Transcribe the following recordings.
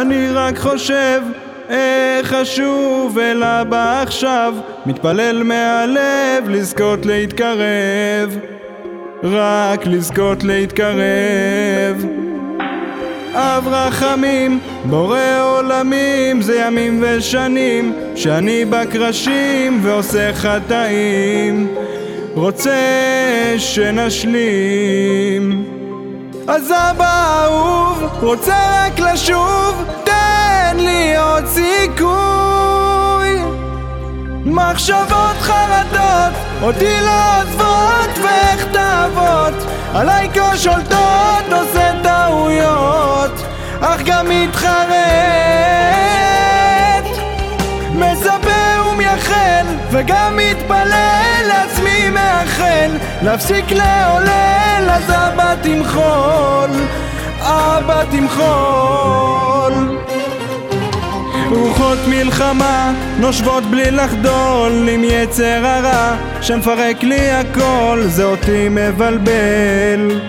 אני רק חושב איך אשוב אל הבא עכשיו. מתפלל מהלב לזכות להתקרב. רק לזכות להתקרב אב רחמים, בורא עולמים, זה ימים ושנים שאני בקרשים ועושה חטאים. רוצה שנשלים. אז אבא אהוב, רוצה רק לשוב, תן לי עוד סיכוי. מחשבות חרדות, אותי לא עוזבות תעבוד? עליי כה שולטות, עושה טעויות גם מתחרט מצפה ומייחל וגם מתפלל לעצמי מאחל להפסיק לעולל אז אבא תמחול אבא תמחול. רוחות מלחמה נושבות בלי לחדול עם יצר הרע שמפרק לי הכל זה אותי מבלבל.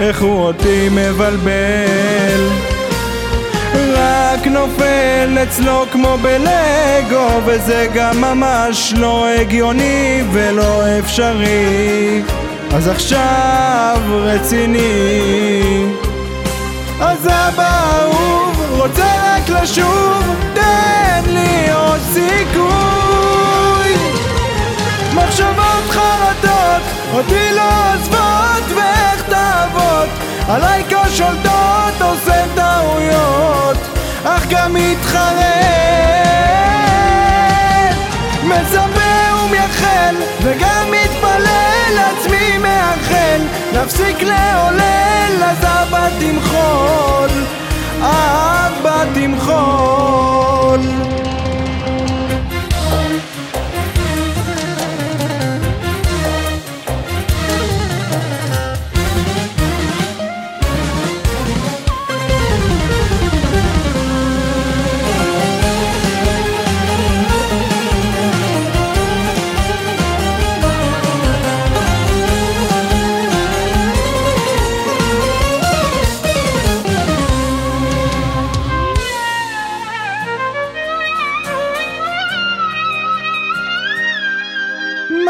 איך הוא אותי מבלבל רק נופל אצלו כמו בלגו וזה גם ממש לא הגיוני ולא אפשרי. אז עכשיו רציני. אז אבא אהוב רוצה רק לשוב תן לי עוד סיכוי. מחשבות חרדות אותי לא עוזבות תעבוד? עליי כה שולטות עושה אך גם מתחרט מצפה ומייחל וגם מתפלל לעצמי מאחל להפסיק לעולל אז אבא תמחול אבא תמחול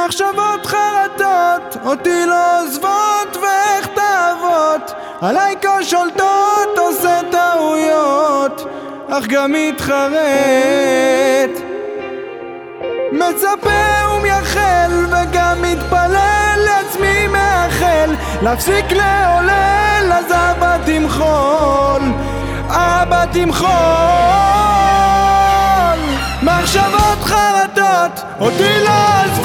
מחשבות חרטות אותי לא עוזבות ואיך תעבוד. עליי כה שולטות עושה טעויות אך גם מתחרט. מצפה ומייחל וגם מתפלל לעצמי מאחל להפסיק לעולל אז אבא תמחול אבא תמחול. מחשבות חרטות אותי לא עוזבות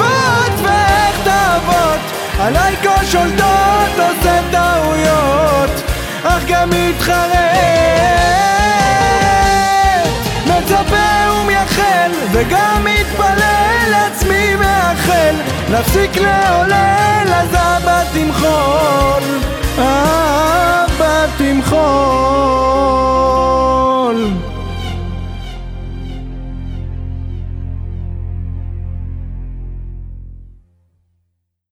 עליי כה שולטות עושה טעויות אך גם מתחרט. מצפה ומייחל וגם מתפלל לעצמי מאחל להפסיק לעולל אז אבא